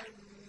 أن